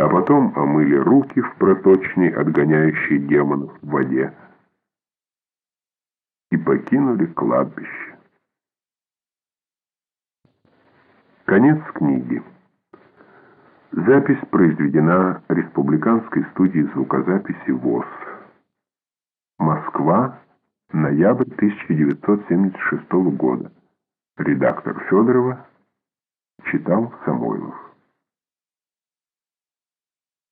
а потом омыли руки в проточной, отгоняющей демонов в воде, и покинули кладбище. Конец книги. Запись произведена Республиканской студией звукозаписи ВОЗ. Москва, ноябрь 1976 года. Редактор Федорова читал Самойлов.